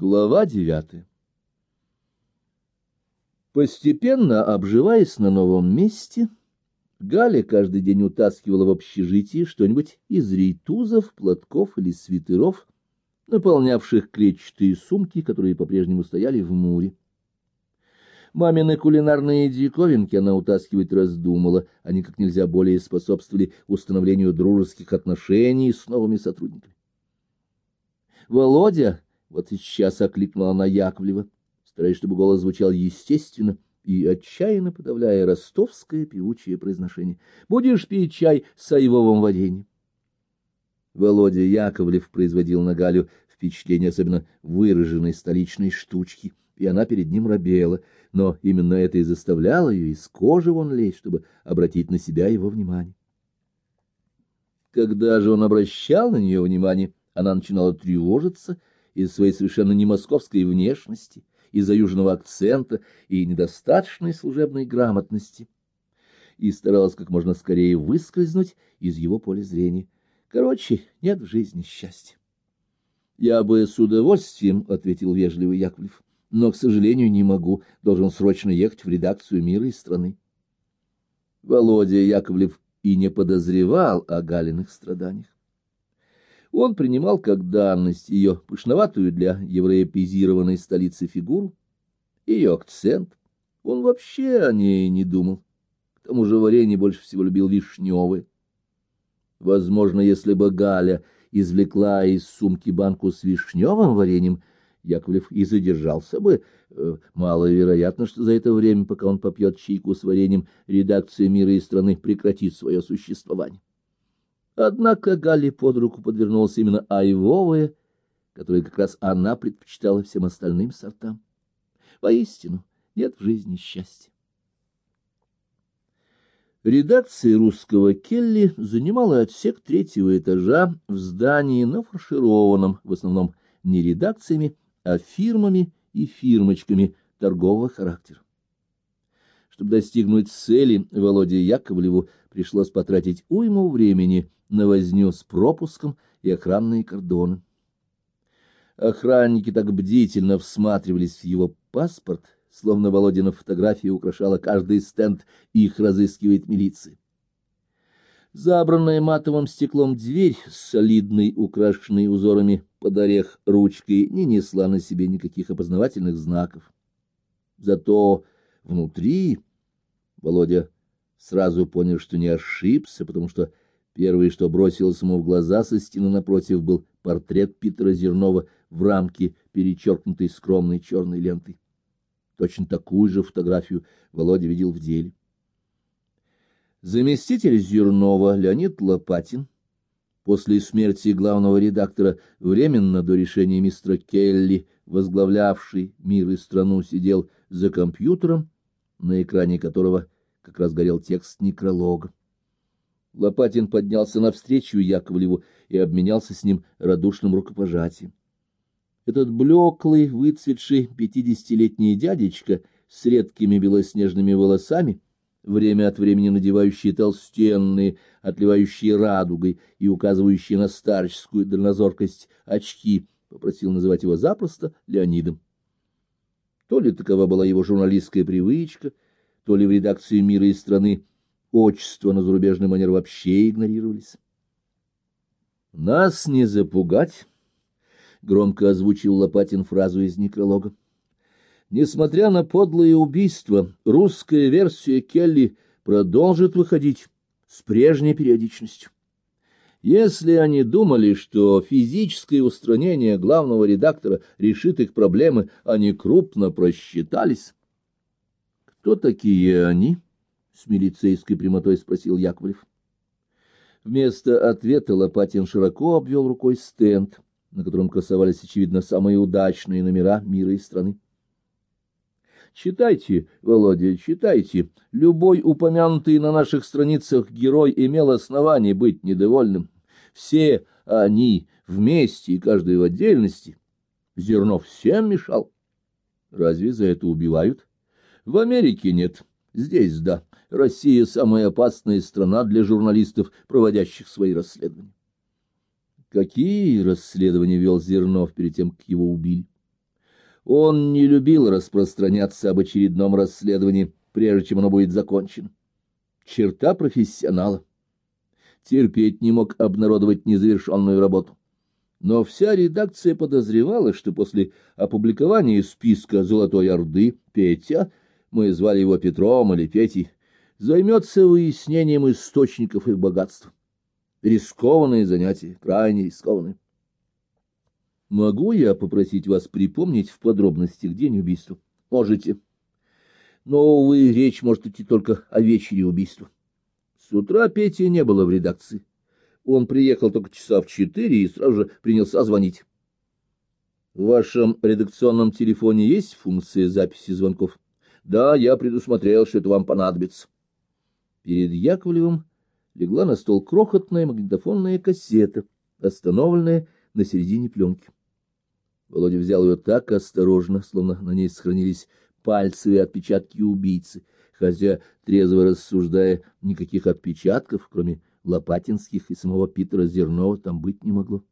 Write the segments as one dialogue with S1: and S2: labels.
S1: Глава девятая Постепенно обживаясь на новом месте, Галя каждый день утаскивала в общежитие что-нибудь из рейтузов, платков или свитеров, наполнявших клетчатые сумки, которые по-прежнему стояли в муре. Мамины кулинарные диковинки она утаскивать раздумала, они как нельзя более способствовали установлению дружеских отношений с новыми сотрудниками. Володя вот сейчас окликнула она Яковлева, стараясь, чтобы голос звучал естественно и отчаянно подавляя ростовское певучее произношение. «Будешь пить чай с айвовым вареньем?» Володя Яковлев производил на Галю впечатление особенно выраженной столичной штучки, и она перед ним робела, но именно это и заставляло ее из кожи вон лезть, чтобы обратить на себя его внимание. Когда же он обращал на нее внимание, она начинала тревожиться из своей совершенно не московской внешности, из-за южного акцента и недостаточной служебной грамотности, и старалась как можно скорее выскользнуть из его поля зрения. Короче, нет в жизни счастья. — Я бы с удовольствием, — ответил вежливый Яковлев, — но, к сожалению, не могу, должен срочно ехать в редакцию «Мира и страны». Володя Яковлев и не подозревал о Галиных страданиях. Он принимал как данность ее пышноватую для европеизированной столицы фигуру, ее акцент. Он вообще о ней не думал. К тому же варенье больше всего любил вишневое. Возможно, если бы Галя извлекла из сумки банку с вишневым вареньем, Яковлев и задержался бы. Э, маловероятно, что за это время, пока он попьет чайку с вареньем, редакция «Мира и страны» прекратит свое существование. Однако Галле под руку подвернулась именно айвовая, которую как раз она предпочитала всем остальным сортам. Воистину, нет в жизни счастья. Редакция русского Келли занимала отсек третьего этажа в здании, нафаршированном в основном не редакциями, а фирмами и фирмочками торгового характера. Чтобы достигнуть цели, Володе Яковлеву пришлось потратить уйму времени на возню с пропуском и охранные кордоны. Охранники так бдительно всматривались в его паспорт, словно Володина фотография украшала каждый стенд, и их разыскивает милиция. Забранная матовым стеклом дверь с солидной, украшенной узорами под орех ручкой не несла на себе никаких опознавательных знаков. Зато внутри Володя сразу понял, что не ошибся, потому что первое, что бросилось ему в глаза со стены напротив, был портрет Питера Зернова в рамке, перечеркнутой скромной черной лентой. Точно такую же фотографию Володя видел в деле. Заместитель Зернова Леонид Лопатин после смерти главного редактора временно до решения мистера Келли, возглавлявший мир и страну, сидел за компьютером на экране которого как раз горел текст некролога. Лопатин поднялся навстречу Яковлеву и обменялся с ним радушным рукопожатием. Этот блеклый, выцветший пятидесятилетний дядечка с редкими белоснежными волосами, время от времени надевающие толстенные, отливающие радугой и указывающие на старческую дальнозоркость очки, попросил называть его запросто Леонидом. То ли такова была его журналистская привычка, то ли в редакции «Мира и страны» отчества на зарубежный манер вообще игнорировались. «Нас не запугать», — громко озвучил Лопатин фразу из некролога. «Несмотря на подлые убийства, русская версия Келли продолжит выходить с прежней периодичностью. Если они думали, что физическое устранение главного редактора решит их проблемы, они крупно просчитались. — Кто такие они? — с милицейской прямотой спросил Яковлев. Вместо ответа Лопатин широко обвел рукой стенд, на котором красовались, очевидно, самые удачные номера мира и страны. Читайте, Володя, читайте. Любой упомянутый на наших страницах герой имел основание быть недовольным. Все они вместе и каждый в отдельности. Зерно всем мешал. Разве за это убивают? В Америке нет. Здесь да. Россия самая опасная страна для журналистов, проводящих свои расследования. Какие расследования вел Зернов перед тем, как его убили? Он не любил распространяться об очередном расследовании, прежде чем оно будет закончено. Черта профессионала. Терпеть не мог обнародовать незавершенную работу. Но вся редакция подозревала, что после опубликования списка «Золотой Орды» Петя, мы звали его Петром или Петей, займется выяснением источников их богатства. Рискованные занятия, крайне рискованные. Могу я попросить вас припомнить в подробностях день убийства? Можете. Но, увы, речь может идти только о вечере убийства. С утра Пети не было в редакции. Он приехал только часа в четыре и сразу же принялся звонить. В вашем редакционном телефоне есть функция записи звонков? Да, я предусмотрел, что это вам понадобится. Перед Яковлевым легла на стол крохотная магнитофонная кассета, остановленная на середине пленки. Володя взял ее так осторожно, словно на ней сохранились пальцевые отпечатки убийцы, хотя, трезво рассуждая, никаких отпечатков, кроме Лопатинских и самого Питера Зернова, там быть не могло.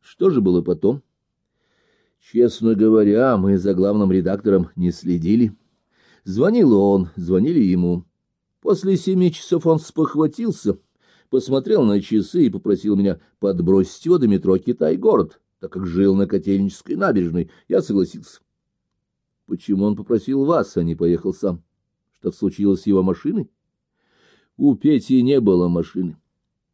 S1: Что же было потом? Честно говоря, мы за главным редактором не следили. Звонил он, звонили ему. После семи часов он спохватился, посмотрел на часы и попросил меня подбросить его до метро Китай-город, так как жил на Котельнической набережной. Я согласился. Почему он попросил вас, а не поехал сам? Что случилось с его машиной? У Пети не было машины.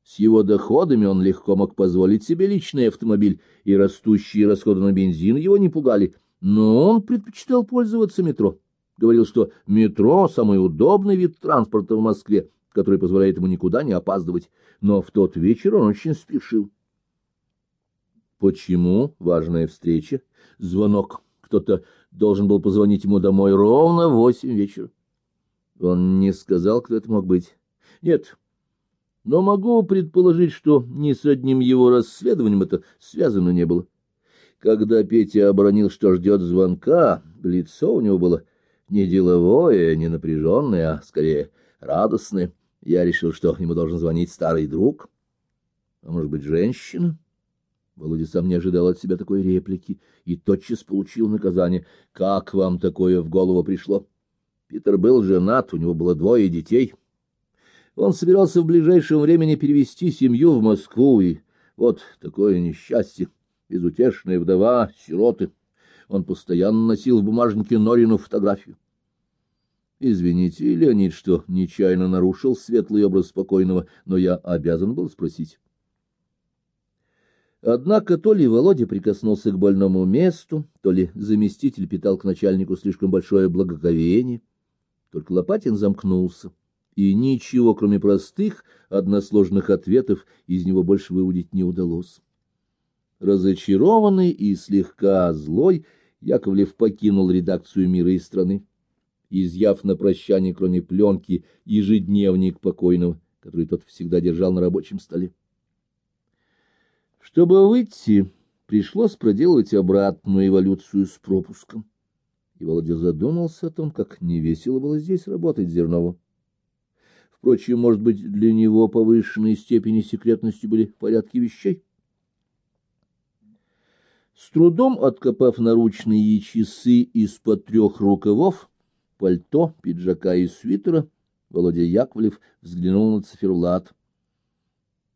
S1: С его доходами он легко мог позволить себе личный автомобиль, и растущие расходы на бензин его не пугали, но он предпочитал пользоваться метро говорил, что метро — самый удобный вид транспорта в Москве, который позволяет ему никуда не опаздывать. Но в тот вечер он очень спешил. Почему важная встреча? Звонок. Кто-то должен был позвонить ему домой ровно в восемь вечера. Он не сказал, кто это мог быть. Нет, но могу предположить, что ни с одним его расследованием это связано не было. Когда Петя обронил, что ждет звонка, лицо у него было не деловое, не напряженное, а скорее радостное. Я решил, что ему должен звонить старый друг, а может быть, женщина. Володя сам не ожидал от себя такой реплики и тотчас получил наказание. Как вам такое в голову пришло? Питер был женат, у него было двое детей. Он собирался в ближайшем времени перевести семью в Москву, и вот такое несчастье, безутешная вдова, сироты. Он постоянно носил в бумажнике Норину фотографию. Извините, Леонид, что нечаянно нарушил светлый образ спокойного, но я обязан был спросить. Однако то ли Володя прикоснулся к больному месту, то ли заместитель питал к начальнику слишком большое благоговение. Только Лопатин замкнулся, и ничего, кроме простых, односложных ответов, из него больше выудить не удалось. Разочарованный и слегка злой, Яковлев покинул редакцию «Мира и страны», изъяв на прощание, кроме пленки, ежедневник покойного, который тот всегда держал на рабочем столе. Чтобы выйти, пришлось проделывать обратную эволюцию с пропуском. И Володя задумался о том, как невесело было здесь работать Зернову. Впрочем, может быть, для него повышенные степени секретности были в порядке вещей? С трудом откопав наручные часы из-под трех рукавов, пальто, пиджака и свитера, Володя Яковлев взглянул на циферлат.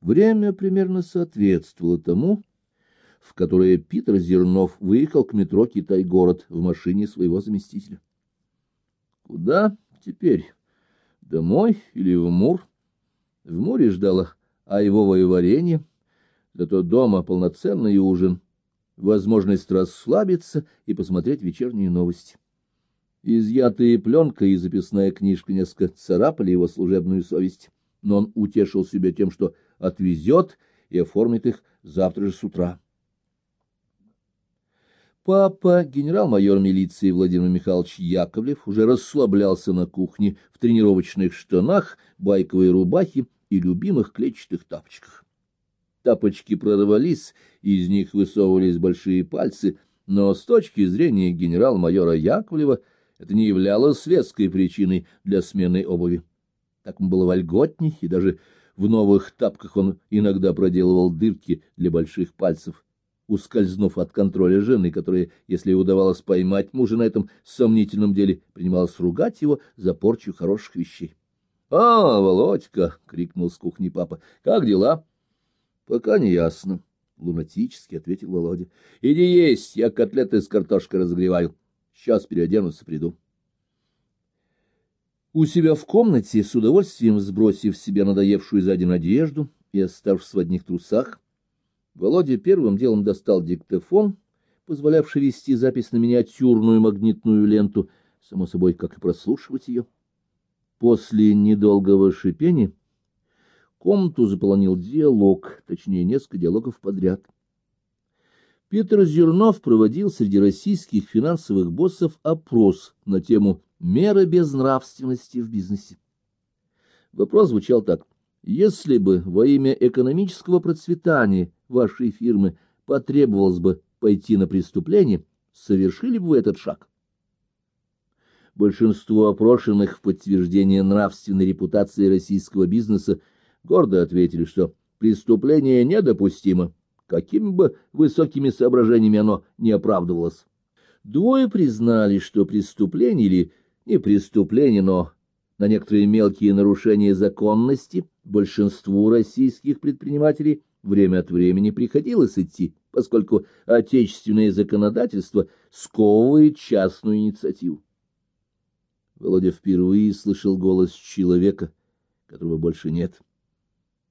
S1: Время примерно соответствовало тому, в которое Питер Зернов выехал к метро Китай-город в машине своего заместителя. Куда теперь? Домой или в Мур? В Муре ждало айвовое варенье, зато дома полноценный ужин — возможность расслабиться и посмотреть вечерние новости. Изъятые пленка и записная книжка несколько царапали его служебную совесть, но он утешил себя тем, что отвезет и оформит их завтра же с утра. Папа, генерал-майор милиции Владимир Михайлович Яковлев, уже расслаблялся на кухне в тренировочных штанах, байковой рубахе и любимых клетчатых тапочках. Тапочки прорвались, из них высовывались большие пальцы, но с точки зрения генерал-майора Яковлева это не являлось веской причиной для смены обуви. Так ему было вольготней, и даже в новых тапках он иногда проделывал дырки для больших пальцев. Ускользнув от контроля жены, которая, если ей удавалось поймать мужа на этом сомнительном деле, принималась ругать его за порчу хороших вещей. — А, Володька! — крикнул с кухни папа. — Как дела? — Пока не ясно, — лунатически ответил Володя. — Иди есть, я котлеты с картошкой разогреваю. Сейчас переоденусь и приду. У себя в комнате, с удовольствием сбросив себе надоевшую за день одежду и оставшись в одних трусах, Володя первым делом достал диктофон, позволявший вести запись на миниатюрную магнитную ленту, само собой, как и прослушивать ее. После недолгого шипения комнату заполонил диалог, точнее, несколько диалогов подряд. Питер Зернов проводил среди российских финансовых боссов опрос на тему «Меры безнравственности в бизнесе». Вопрос звучал так. Если бы во имя экономического процветания вашей фирмы потребовалось бы пойти на преступление, совершили бы вы этот шаг? Большинство опрошенных в подтверждение нравственной репутации российского бизнеса гордо ответили, что преступление недопустимо, какими бы высокими соображениями оно не оправдывалось. Двое признали, что преступление или не преступление, но на некоторые мелкие нарушения законности большинству российских предпринимателей время от времени приходилось идти, поскольку отечественное законодательство сковывает частную инициативу. Володя впервые слышал голос человека, которого больше нет.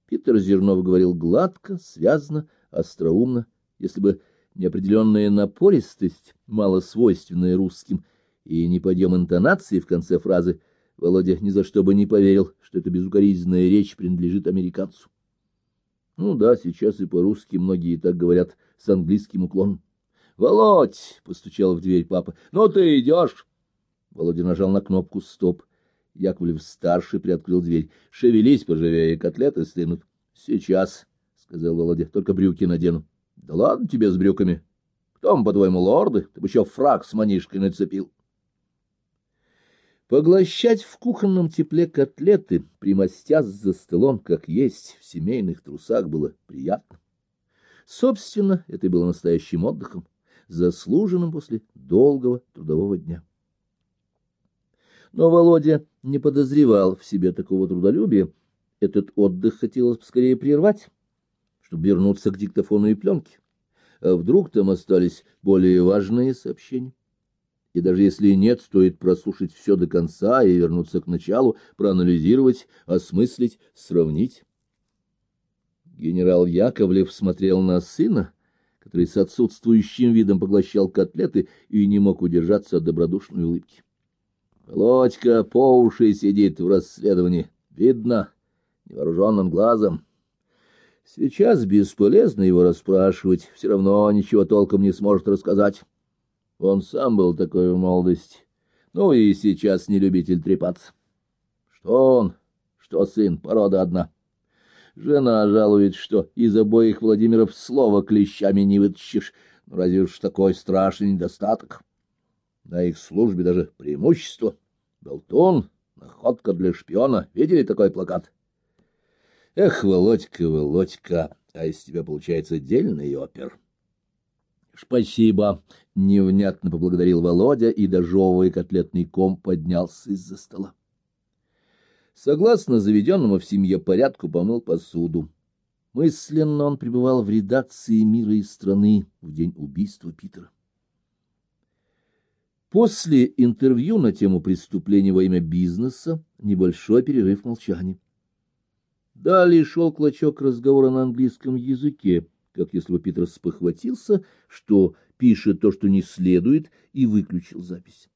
S1: Питер Зернов говорил гладко, связно, остроумно, если бы неопределенная напористость, мало свойственная русским, и не подъем интонации в конце фразы — Володя ни за что бы не поверил, что эта безукоризненная речь принадлежит американцу. Ну да, сейчас и по-русски многие так говорят с английским уклоном. — Володь! — постучал в дверь папа. — Ну ты идешь! Володя нажал на кнопку «Стоп». Яковлев-старший приоткрыл дверь. — Шевелись поживее, котлеты стынут. — Сейчас, — сказал Володя, — только брюки надену. — Да ладно тебе с брюками. Кто мы, по-твоему, лорды? Ты бы еще фраг с манишкой нацепил. — Поглощать в кухонном тепле котлеты, примостясь за столом, как есть, в семейных трусах было приятно. Собственно, это и было настоящим отдыхом, заслуженным после долгого трудового дня. Но Володя не подозревал в себе такого трудолюбия. Этот отдых хотелось скорее прервать, чтобы вернуться к диктофону и пленке. А вдруг там остались более важные сообщения? И даже если нет, стоит прослушать все до конца и вернуться к началу, проанализировать, осмыслить, сравнить. Генерал Яковлев смотрел на сына, который с отсутствующим видом поглощал котлеты и не мог удержаться от добродушной улыбки. Володька по уши сидит в расследовании. Видно невооруженным глазом. Сейчас бесполезно его расспрашивать, все равно ничего толком не сможет рассказать. Он сам был такой в молодости, ну и сейчас не любитель трепаться. Что он, что сын, порода одна. Жена жалует, что из обоих Владимиров слова клещами не вытащишь, ну разве уж такой страшный недостаток. На их службе даже преимущество. Болтун, находка для шпиона. Видели такой плакат? Эх, Володька, Володька, а из тебя получается дельный опер. Спасибо, невнятно поблагодарил Володя и, дожевывая котлетный ком, поднялся из-за стола. Согласно заведенному в семье порядку, помыл посуду. Мысленно он пребывал в редакции мира и страны в день убийства Питера. После интервью на тему преступления во имя бизнеса небольшой перерыв молчания. Далее шел клочок разговора на английском языке, как если бы Питер спохватился, что пишет то, что не следует, и выключил запись.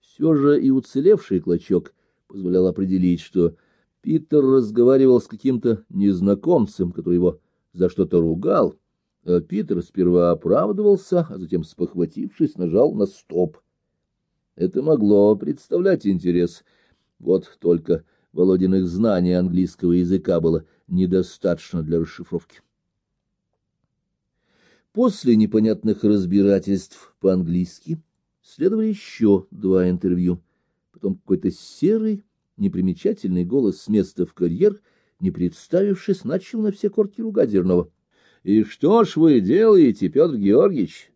S1: Все же и уцелевший клочок позволял определить, что Питер разговаривал с каким-то незнакомцем, который его за что-то ругал, а Питер сперва оправдывался, а затем, спохватившись, нажал на стоп. Это могло представлять интерес. Вот только Володиных знаний английского языка было недостаточно для расшифровки. После непонятных разбирательств по-английски следовали еще два интервью. Потом какой-то серый, непримечательный голос с места в карьер, не представившись, начал на все корки ругать Зернова. И что ж вы делаете, Петр Георгиевич?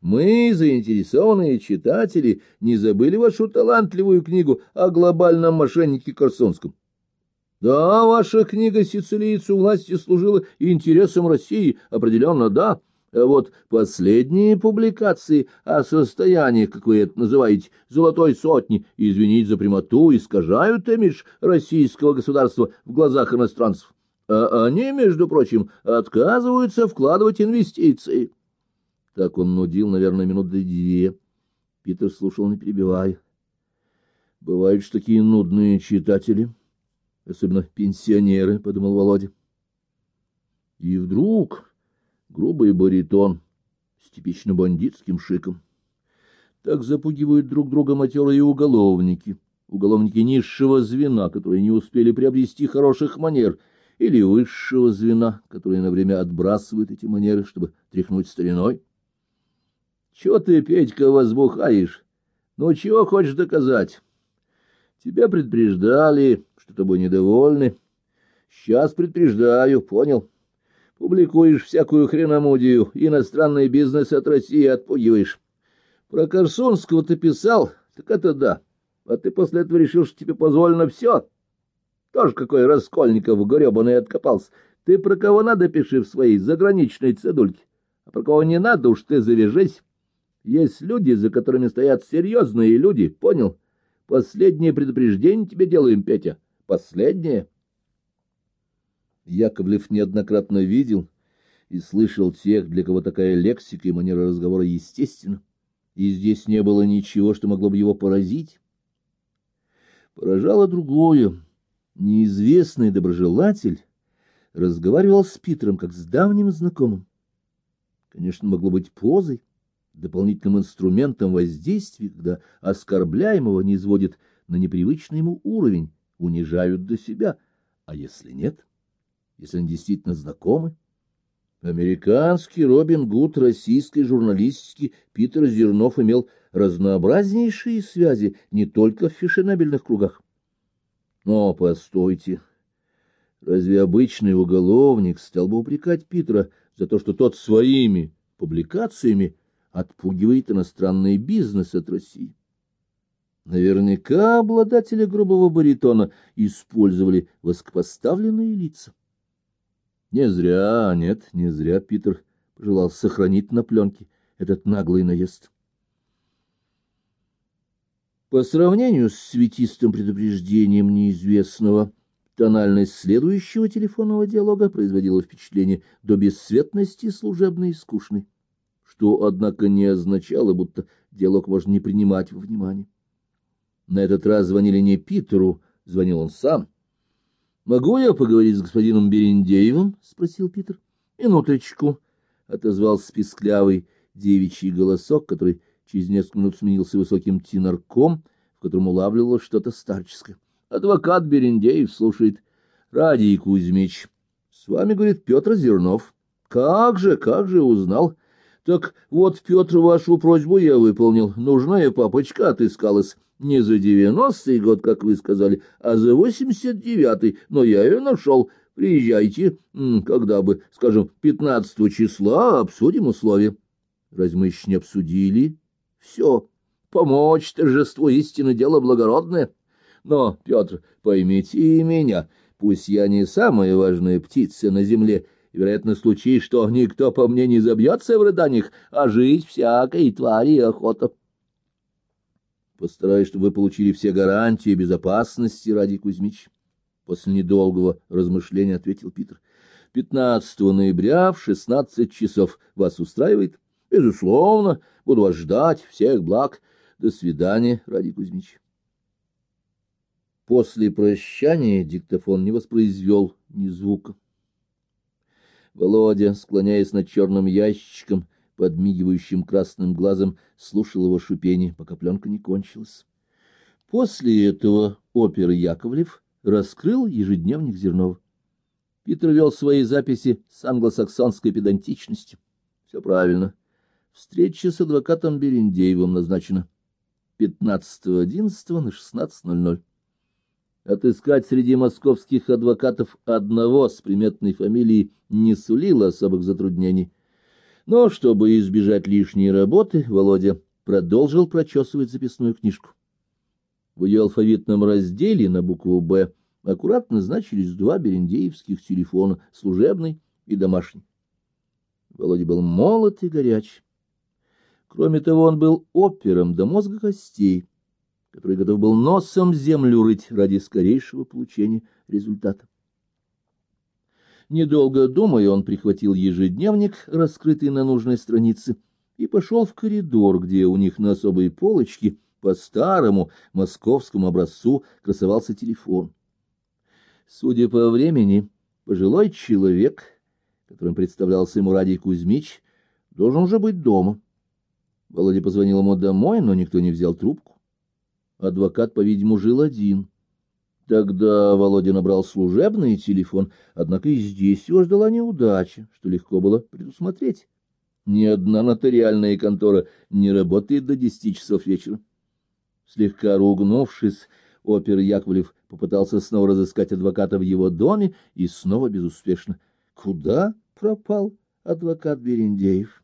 S1: Мы, заинтересованные читатели, не забыли вашу талантливую книгу о глобальном мошеннике Корсунском. Да, ваша книга «Сицилийцу власти» служила интересам России, определенно да. А вот последние публикации о состоянии, как вы это называете, золотой сотни, извините за прямоту, искажают имидж российского государства в глазах иностранцев. А они, между прочим, отказываются вкладывать инвестиции. Так он нудил, наверное, минуты две. Питер слушал, не перебивая. Бывают же такие нудные читатели, особенно пенсионеры, — подумал Володя. И вдруг грубый баритон с типично бандитским шиком. Так запугивают друг друга матерые уголовники, уголовники низшего звена, которые не успели приобрести хороших манер, или высшего звена, которые на время отбрасывают эти манеры, чтобы тряхнуть стариной. Чего ты, Петька, возбухаешь? Ну, чего хочешь доказать? Тебя предупреждали, что тобой недовольны. Сейчас предупреждаю, понял? Публикуешь всякую хреномудию, иностранный бизнес от России отпугиваешь. Про Корсунского ты писал, так это да. А ты после этого решил, что тебе позволено все. Тоже какой Раскольников гребаный откопался. Ты про кого надо пиши в своей заграничной цедульке, а про кого не надо уж ты завяжись. Есть люди, за которыми стоят серьезные люди, понял? Последнее предупреждение тебе делаем, Петя. Последнее. Яковлев неоднократно видел и слышал тех, для кого такая лексика и манера разговора естественна, и здесь не было ничего, что могло бы его поразить. Поражало другое. Неизвестный доброжелатель разговаривал с Питером как с давним знакомым. Конечно, могло быть позой, дополнительным инструментом воздействия, когда оскорбляемого не изводит на непривычный ему уровень, унижают до себя, а если нет, если они действительно знакомы? Американский Робин Гуд российской журналистики Питер Зернов имел разнообразнейшие связи не только в фешенебельных кругах. Но постойте, разве обычный уголовник стал бы упрекать Питера за то, что тот своими публикациями отпугивает иностранный бизнес от России. Наверняка обладатели грубого баритона использовали воскопоставленные лица. Не зря, нет, не зря Питер пожелал сохранить на пленке этот наглый наезд. По сравнению с светистым предупреждением неизвестного, тональность следующего телефонного диалога производила впечатление до бесцветности служебной и скучной что, однако, не означало, будто диалог можно не принимать во внимание. На этот раз звонили не Питеру, звонил он сам. — Могу я поговорить с господином Берендеевым? — спросил Питер. — Минуточку, — отозвался писклявый девичий голосок, который через несколько минут сменился высоким тенорком, в котором улавливалось что-то старческое. — Адвокат Берендеев слушает. — Радий Кузьмич. — С вами, говорит, Петр Зернов. — Как же, как же узнал? — так вот, Петр, вашу просьбу я выполнил. Нужная папочка отыскалась. Не за девяностый год, как вы сказали, а за восемьдесят девятый. Но я ее нашел. Приезжайте, когда бы, скажем, пятнадцатого числа, обсудим условия. Разве мы еще не обсудили? Все. Помочь торжеству истины дело благородное. Но, Петр, поймите и меня, пусть я не самая важная птица на земле, вероятно, случай, что никто по мне не забьется в рыданиях, а жить всякой твари охота. Постараюсь, чтобы вы получили все гарантии безопасности, ради Кузьмич. После недолгого размышления ответил Питер. Пятнадцатого ноября в шестнадцать часов вас устраивает? Безусловно, буду вас ждать. Всех благ. До свидания, ради Кузьмич. После прощания диктофон не воспроизвел ни звука. Володя, склоняясь над черным ящиком, подмигивающим красным глазом, слушал его шипение, пока пленка не кончилась. После этого опер Яковлев раскрыл ежедневник Зернова. Питер вел свои записи с англосаксонской педантичностью. Все правильно. Встреча с адвокатом Берендеевым назначена 15.11 на 16.00. Отыскать среди московских адвокатов одного с приметной фамилией не сулило особых затруднений. Но, чтобы избежать лишней работы, Володя продолжил прочесывать записную книжку. В ее алфавитном разделе на букву «Б» аккуратно значились два берендеевских телефона, служебный и домашний. Володя был молод и горяч. Кроме того, он был опером до мозга костей, который готов был носом землю рыть ради скорейшего получения результата. Недолго думая, он прихватил ежедневник, раскрытый на нужной странице, и пошел в коридор, где у них на особой полочке по старому московскому образцу красовался телефон. Судя по времени, пожилой человек, которым представлялся ему Радий Кузьмич, должен уже быть дома. Володя позвонил ему домой, но никто не взял трубку. Адвокат, по-видимому, жил один. Тогда Володя набрал служебный телефон, однако и здесь его ждала неудача, что легко было предусмотреть. Ни одна нотариальная контора не работает до десяти часов вечера. Слегка ругнувшись, опер Яковлев попытался снова разыскать адвоката в его доме и снова безуспешно. Куда пропал адвокат Берендеев?